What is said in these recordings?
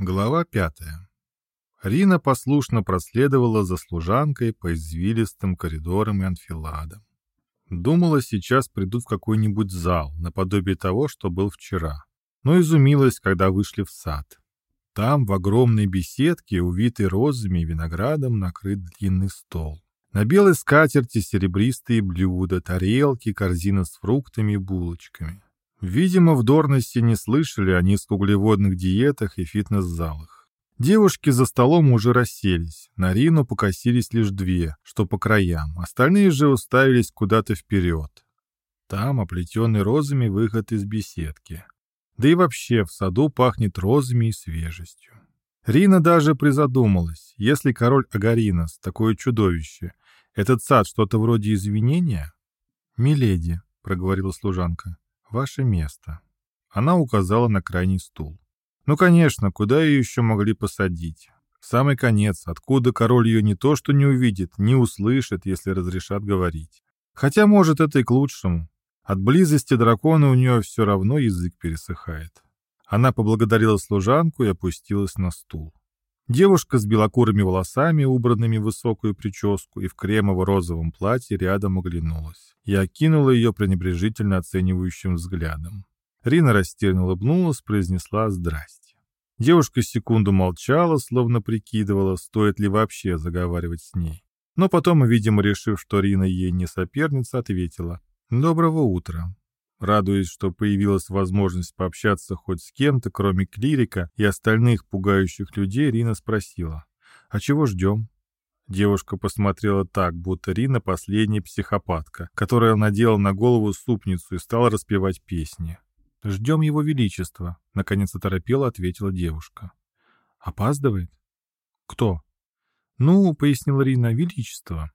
Глава пятая. Рина послушно проследовала за служанкой по извилистым коридорам и анфиладам. Думала, сейчас придут в какой-нибудь зал, наподобие того, что был вчера. Но изумилась, когда вышли в сад. Там, в огромной беседке, увитой розами и виноградом, накрыт длинный стол. На белой скатерти серебристые блюда, тарелки, корзина с фруктами и булочками. Видимо, в Дорности не слышали о низкоуглеводных диетах и фитнес-залах. Девушки за столом уже расселись, на Рину покосились лишь две, что по краям, остальные же уставились куда-то вперед. Там оплетенный розами выход из беседки. Да и вообще в саду пахнет розами и свежестью. Рина даже призадумалась, если король Агаринос, такое чудовище, этот сад что-то вроде извинения? «Миледи», — проговорила служанка, — «ваше место». Она указала на крайний стул. Ну, конечно, куда ее еще могли посадить? Самый конец, откуда король ее не то что не увидит, не услышит, если разрешат говорить. Хотя, может, это и к лучшему. От близости дракона у нее все равно язык пересыхает. Она поблагодарила служанку и опустилась на стул. Девушка с белокурыми волосами, убранными в высокую прическу, и в кремово-розовом платье рядом оглянулась. Я окинула ее пренебрежительно оценивающим взглядом. Рина растерянно улыбнулась, произнесла «здрасте». Девушка секунду молчала, словно прикидывала, стоит ли вообще заговаривать с ней. Но потом, видимо, решив, что Рина ей не соперница, ответила «Доброго утра». Радуясь, что появилась возможность пообщаться хоть с кем-то, кроме клирика и остальных пугающих людей, Рина спросила «А чего ждем?» Девушка посмотрела так, будто Рина последняя психопатка, которая надела на голову супницу и стала распевать песни. «Ждем его величества», — наконец оторопела ответила девушка. «Опаздывает?» «Кто?» «Ну, — пояснила Рина, — величество».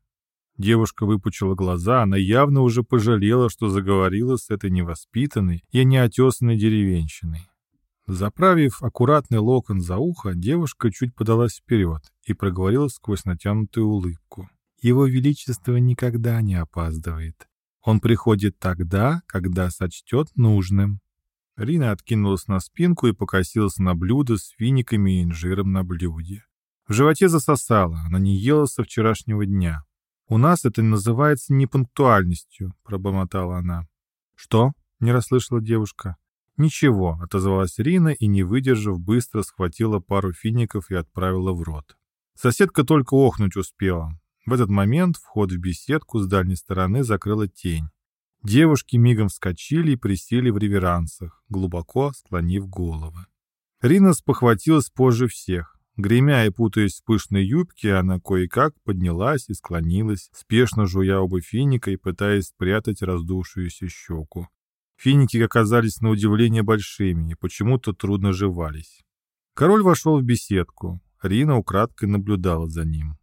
Девушка выпучила глаза, она явно уже пожалела, что заговорила с этой невоспитанной и неотесанной деревенщиной. Заправив аккуратный локон за ухо, девушка чуть подалась вперед и проговорила сквозь натянутую улыбку. «Его Величество никогда не опаздывает. Он приходит тогда, когда сочтет нужным». Рина откинулась на спинку и покосилась на блюдо с финиками и инжиром на блюде. В животе засосала, она не ела со вчерашнего дня. «У нас это называется непунктуальностью», — пробормотала она. «Что?» — не расслышала девушка. «Ничего», — отозвалась Рина и, не выдержав, быстро схватила пару фиников и отправила в рот. Соседка только охнуть успела. В этот момент вход в беседку с дальней стороны закрыла тень. Девушки мигом вскочили и присели в реверансах, глубоко склонив головы. Рина спохватилась позже всех. Гремя и путаясь в пышной юбке, она кое-как поднялась и склонилась, спешно жуя оба финика и пытаясь спрятать раздувшуюся щеку. Финики оказались на удивление большими и почему-то трудно жевались. Король вошел в беседку. Рина украдкой наблюдала за ним.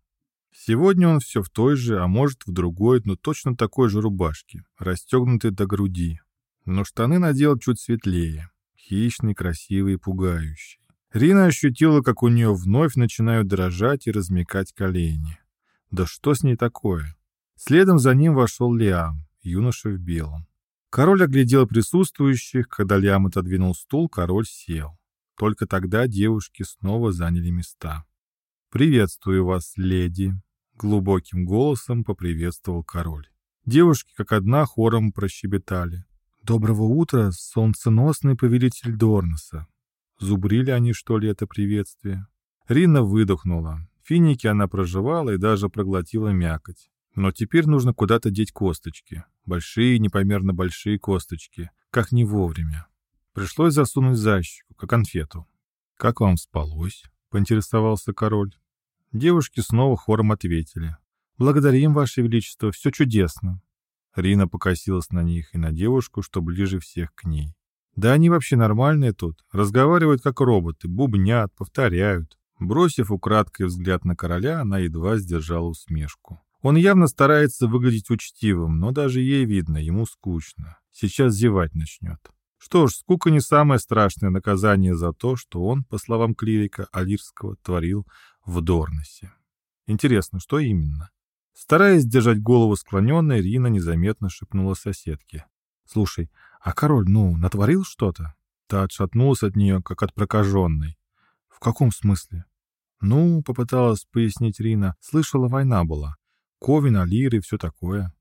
Сегодня он все в той же, а может в другой, но точно такой же рубашке, расстегнутой до груди. Но штаны надел чуть светлее, хищный, красивый пугающий. Рина ощутила, как у нее вновь начинают дрожать и размекать колени. Да что с ней такое? Следом за ним вошел Лиам, юноша в белом. Король оглядел присутствующих, когда Лиам отодвинул стул, король сел. Только тогда девушки снова заняли места. «Приветствую вас, леди», — глубоким голосом поприветствовал король. Девушки как одна хором прощебетали. «Доброго утра, солнценосный повелитель Дорноса. Зубрили они, что ли, это приветствие? Рина выдохнула. Финики она проживала и даже проглотила мякоть. Но теперь нужно куда-то деть косточки. Большие, непомерно большие косточки. Как не вовремя. Пришлось засунуть защику, как конфету. «Как вам спалось?» — поинтересовался король. Девушки снова хором ответили. «Благодарим, Ваше Величество, все чудесно». Рина покосилась на них и на девушку, что ближе всех к ней. Да они вообще нормальные тут, разговаривают как роботы, бубнят, повторяют. Бросив украдкой взгляд на короля, она едва сдержала усмешку. Он явно старается выглядеть учтивым, но даже ей видно, ему скучно. Сейчас зевать начнет. Что ж, скука не самое страшное наказание за то, что он, по словам клирика Алирского, творил в Дорносе. Интересно, что именно? Стараясь держать голову склоненной, Рина незаметно шепнула соседке. «Слушай, а король, ну, натворил что-то?» Та отшатнулась от нее, как от прокаженной. В «В каком смысле?» «Ну, — попыталась пояснить Рина, — слышала, война была. Ковин, Алир и все такое».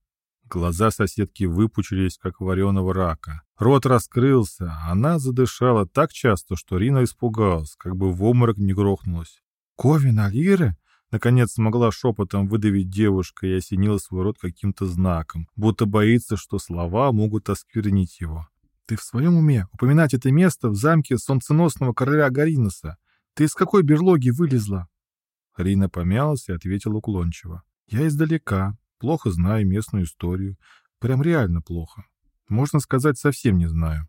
Глаза соседки выпучились, как вареного рака. Рот раскрылся, она задышала так часто, что Рина испугалась, как бы в обморок не грохнулась. «Ковин, Алиры?» Наконец смогла шепотом выдавить девушка и осенила свой рот каким-то знаком, будто боится, что слова могут осквернить его. «Ты в своем уме? Упоминать это место в замке солнценосного короля Гариноса? Ты из какой берлоги вылезла?» Рина помялась и ответила уклончиво. «Я издалека, плохо знаю местную историю. Прям реально плохо. Можно сказать, совсем не знаю».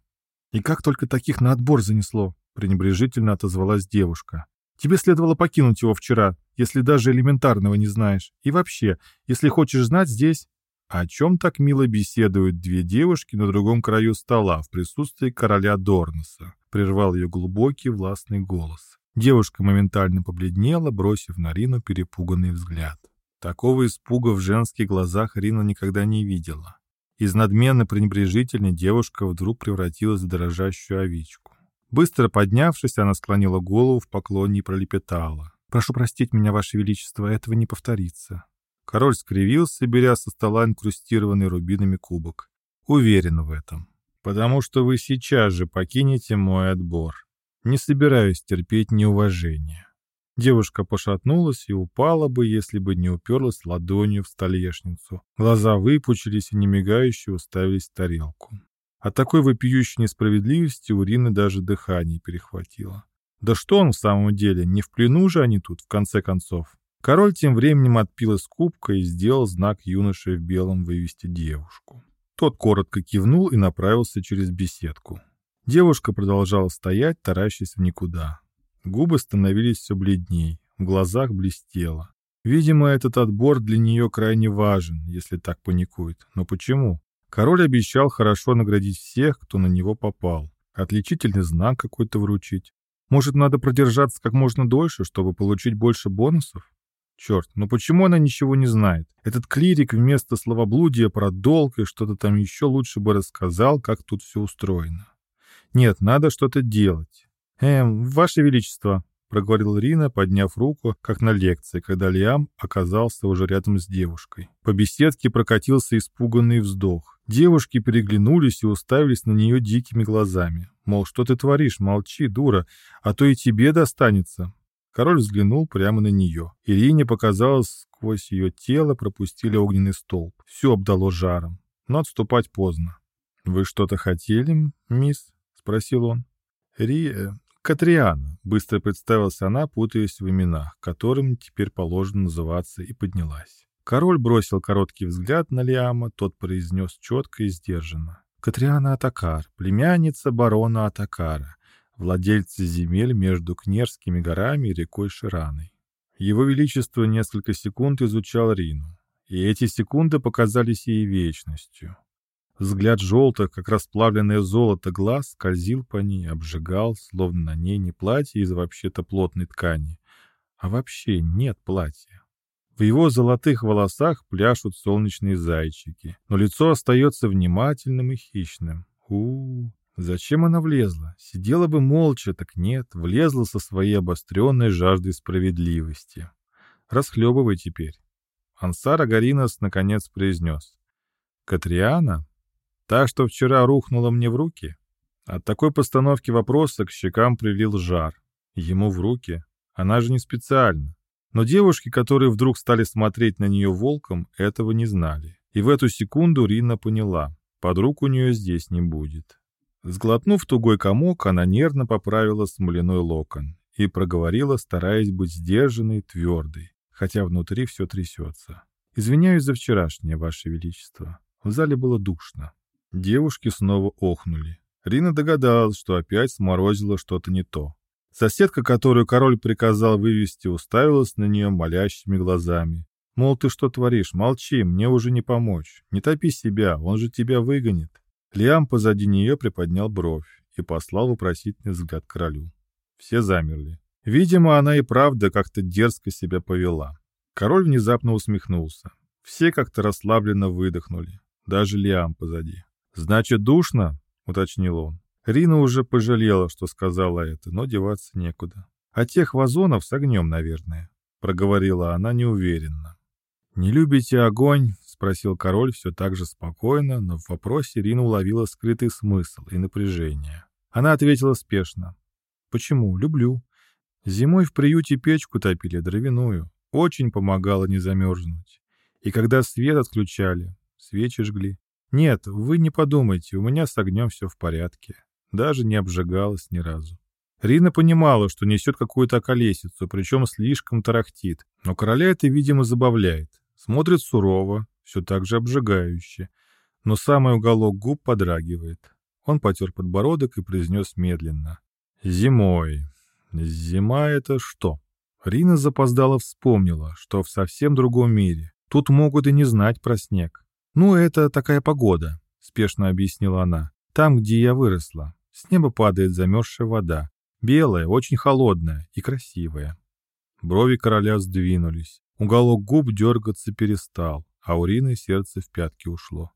«И как только таких на отбор занесло?» пренебрежительно отозвалась девушка. Тебе следовало покинуть его вчера, если даже элементарного не знаешь. И вообще, если хочешь знать здесь...» О чем так мило беседуют две девушки на другом краю стола в присутствии короля Дорнеса? Прервал ее глубокий властный голос. Девушка моментально побледнела, бросив на Рину перепуганный взгляд. Такого испуга в женских глазах Рина никогда не видела. Из надменно пренебрежительной девушка вдруг превратилась в дрожащую овечку. Быстро поднявшись, она склонила голову в поклоне и пролепетала. «Прошу простить меня, Ваше Величество, этого не повторится». Король скривился, беря со стола инкрустированный рубинами кубок. «Уверен в этом. Потому что вы сейчас же покинете мой отбор. Не собираюсь терпеть неуважение». Девушка пошатнулась и упала бы, если бы не уперлась ладонью в столешницу. Глаза выпучились и немигающе уставились в тарелку. От такой вопиющей несправедливости у Рины даже дыхание перехватило. Да что он в самом деле, не в плену же они тут, в конце концов. Король тем временем отпил из кубка и сделал знак юноше в белом вывести девушку. Тот коротко кивнул и направился через беседку. Девушка продолжала стоять, таращась в никуда. Губы становились все бледней, в глазах блестело. Видимо, этот отбор для нее крайне важен, если так паникует. Но почему? Король обещал хорошо наградить всех, кто на него попал. Отличительный знак какой-то вручить. Может, надо продержаться как можно дольше, чтобы получить больше бонусов? Черт, ну почему она ничего не знает? Этот клирик вместо словоблудия про долг и что-то там еще лучше бы рассказал, как тут все устроено. Нет, надо что-то делать. Эм, Ваше Величество, проговорил Рина, подняв руку, как на лекции, когда Лиам оказался уже рядом с девушкой. По беседке прокатился испуганный вздох. Девушки переглянулись и уставились на нее дикими глазами. Мол, что ты творишь, молчи, дура, а то и тебе достанется. Король взглянул прямо на нее. Ирине показалось, сквозь ее тело пропустили огненный столб. Все обдало жаром. Но отступать поздно. «Вы что-то хотели, мисс?» — спросил он. «Ри... Катриана», — быстро представилась она, путаясь в именах, которым теперь положено называться, и поднялась. Король бросил короткий взгляд на Лиама, тот произнес четко и сдержанно. «Катриана Атакар, племянница барона Атакара, владельца земель между Кнерскими горами и рекой Шираной». Его Величество несколько секунд изучал Рину, и эти секунды показались ей вечностью. Взгляд желтых, как расплавленное золото глаз, скользил по ней, обжигал, словно на ней не платье из вообще-то плотной ткани, а вообще нет платья. В его золотых волосах пляшут солнечные зайчики, но лицо остается внимательным и хищным. у, -у, -у Зачем она влезла? Сидела бы молча, так нет, влезла со своей обостренной жаждой справедливости. Расхлебывай теперь. Ансар Агаринос наконец произнес. «Катриана, Та, что вчера рухнула мне в руки? От такой постановки вопроса к щекам прилил жар. Ему в руки? Она же не специально. Но девушки, которые вдруг стали смотреть на нее волком, этого не знали. И в эту секунду Рина поняла, подруг у нее здесь не будет. Сглотнув тугой комок, она нервно поправила смоляной локон и проговорила, стараясь быть сдержанной твердой, хотя внутри все трясется. «Извиняюсь за вчерашнее, Ваше Величество. В зале было душно. Девушки снова охнули. Рина догадалась, что опять сморозила что-то не то. Соседка, которую король приказал вывести, уставилась на нее молящими глазами. Мол, ты что творишь? Молчи, мне уже не помочь. Не топи себя, он же тебя выгонит. Лиам позади нее приподнял бровь и послал вопросительный взгляд королю. Все замерли. Видимо, она и правда как-то дерзко себя повела. Король внезапно усмехнулся. Все как-то расслабленно выдохнули. Даже Лиам позади. «Значит, душно?» — уточнил он. Рина уже пожалела, что сказала это, но деваться некуда. А тех вазонов с огнем, наверное», — проговорила она неуверенно. «Не любите огонь?» — спросил король все так же спокойно, но в вопросе Рина уловила скрытый смысл и напряжение. Она ответила спешно. «Почему? Люблю. Зимой в приюте печку топили, дровяную. Очень помогало не замерзнуть. И когда свет отключали, свечи жгли. Нет, вы не подумайте, у меня с огнем все в порядке. Даже не обжигалась ни разу. Рина понимала, что несет какую-то околесицу, причем слишком тарахтит. Но короля это, видимо, забавляет. Смотрит сурово, все так же обжигающе. Но самый уголок губ подрагивает. Он потер подбородок и произнес медленно. «Зимой. Зима — это что?» Рина запоздала вспомнила, что в совсем другом мире. Тут могут и не знать про снег. «Ну, это такая погода», — спешно объяснила она. «Там, где я выросла. С неба падает замерзшая вода. Белая, очень холодная и красивая». Брови короля сдвинулись. Уголок губ дергаться перестал, а у Рины сердце в пятки ушло.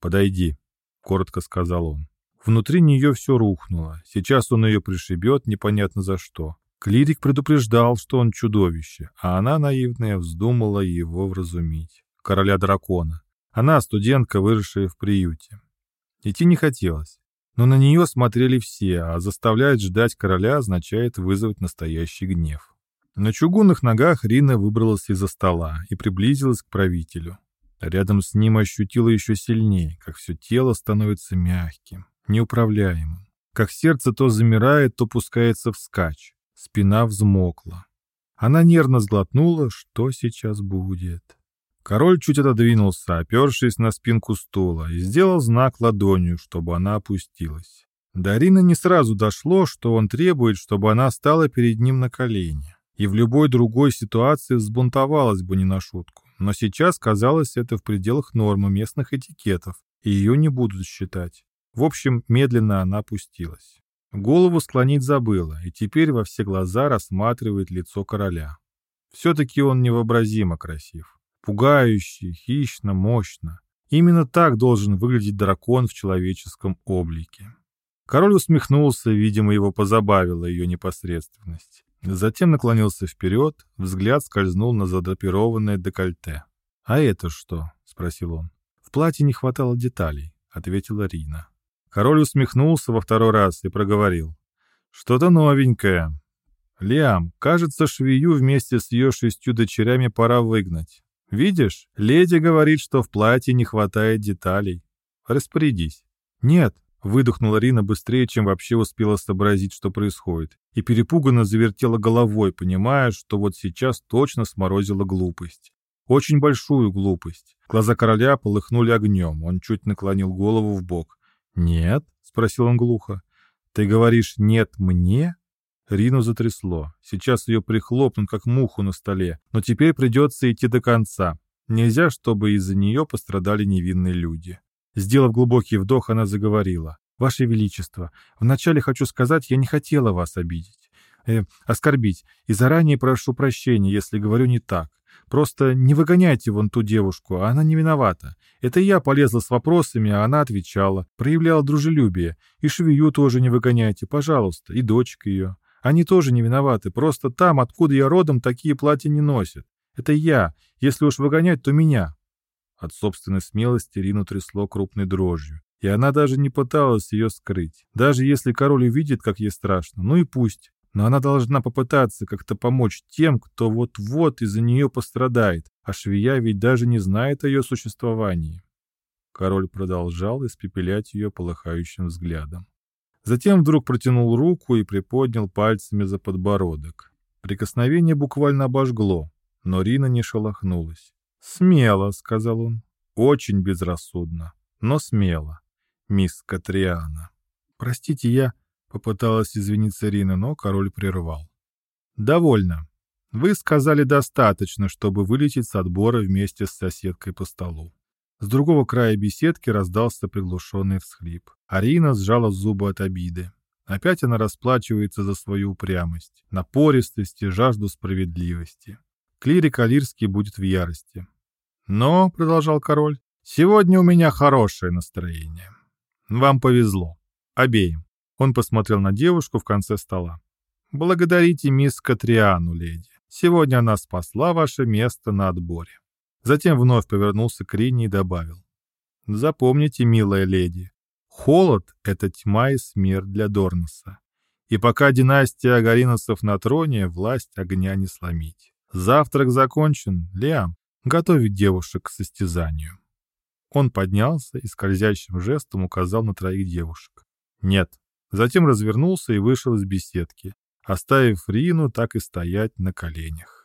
«Подойди», — коротко сказал он. Внутри нее все рухнуло. Сейчас он ее пришибет непонятно за что. Клирик предупреждал, что он чудовище, а она, наивная, вздумала его вразумить. Короля дракона. Она студентка, выросшая в приюте. Идти не хотелось. Но на нее смотрели все, а заставлять ждать короля означает вызвать настоящий гнев. На чугунных ногах Рина выбралась из-за стола и приблизилась к правителю. Рядом с ним ощутила еще сильнее, как все тело становится мягким, неуправляемым. Как сердце то замирает, то пускается вскачь. Спина взмокла. Она нервно сглотнула, что сейчас будет. Король чуть отодвинулся, опершись на спинку стула, и сделал знак ладонью, чтобы она опустилась. Дарина не сразу дошло, что он требует, чтобы она стала перед ним на колени. И в любой другой ситуации взбунтовалась бы не на шутку. Но сейчас казалось это в пределах нормы местных этикетов, и ее не будут считать. В общем, медленно она опустилась. Голову склонить забыла, и теперь во все глаза рассматривает лицо короля. Все-таки он невообразимо красив. Пугающий, хищно, мощно. Именно так должен выглядеть дракон в человеческом облике. Король усмехнулся, видимо, его позабавила ее непосредственность. Затем наклонился вперед, взгляд скользнул на задрапированное декольте. «А это что?» — спросил он. «В платье не хватало деталей», — ответила Рина. Король усмехнулся во второй раз и проговорил. «Что-то новенькое. Лиам, кажется, швею вместе с ее шестью дочерями пора выгнать. Видишь, леди говорит, что в платье не хватает деталей. Распорядись». «Нет», — выдохнула Рина быстрее, чем вообще успела сообразить, что происходит, и перепуганно завертела головой, понимая, что вот сейчас точно сморозила глупость. Очень большую глупость. Глаза короля полыхнули огнем, он чуть наклонил голову в бок. «Нет?» — спросил он глухо. «Ты говоришь «нет» мне?» Рину затрясло. Сейчас ее прихлопнут, как муху на столе. Но теперь придется идти до конца. Нельзя, чтобы из-за нее пострадали невинные люди. Сделав глубокий вдох, она заговорила. «Ваше Величество, вначале хочу сказать, я не хотела вас обидеть, э, оскорбить, и заранее прошу прощения, если говорю не так. Просто не выгоняйте вон ту девушку, а она не виновата. Это я полезла с вопросами, а она отвечала, проявляла дружелюбие. И швею тоже не выгоняйте, пожалуйста, и дочек ее. Они тоже не виноваты, просто там, откуда я родом, такие платья не носят. Это я, если уж выгонять, то меня». От собственной смелости Рину трясло крупной дрожью. И она даже не пыталась ее скрыть. Даже если король увидит, как ей страшно, ну и пусть. Но она должна попытаться как-то помочь тем, кто вот-вот из-за нее пострадает, а швея ведь даже не знает о ее существовании. Король продолжал испепелять ее полыхающим взглядом. Затем вдруг протянул руку и приподнял пальцами за подбородок. Прикосновение буквально обожгло, но Рина не шелохнулась. «Смело», — сказал он. «Очень безрассудно, но смело, мисс Катриана». «Простите, я...» Попыталась извиниться Рина, но король прервал. «Довольно. Вы сказали достаточно, чтобы вылететь с отбора вместе с соседкой по столу». С другого края беседки раздался приглушенный всхлип. Арина сжала зубы от обиды. Опять она расплачивается за свою упрямость, напористость и жажду справедливости. Клирик Алирский будет в ярости. «Но», — продолжал король, — «сегодня у меня хорошее настроение. Вам повезло. Обеим. Он посмотрел на девушку в конце стола. Благодарите мисс Катриану, леди. Сегодня она спасла ваше место на отборе. Затем вновь повернулся к Рине и добавил. Запомните, милая леди, холод — это тьма и смерть для Дорноса. И пока династия Агариносов на троне, власть огня не сломить. Завтрак закончен. Лиам, готовить девушек к состязанию. Он поднялся и скользящим жестом указал на троих девушек. Нет. Затем развернулся и вышел из беседки, оставив Рину так и стоять на коленях.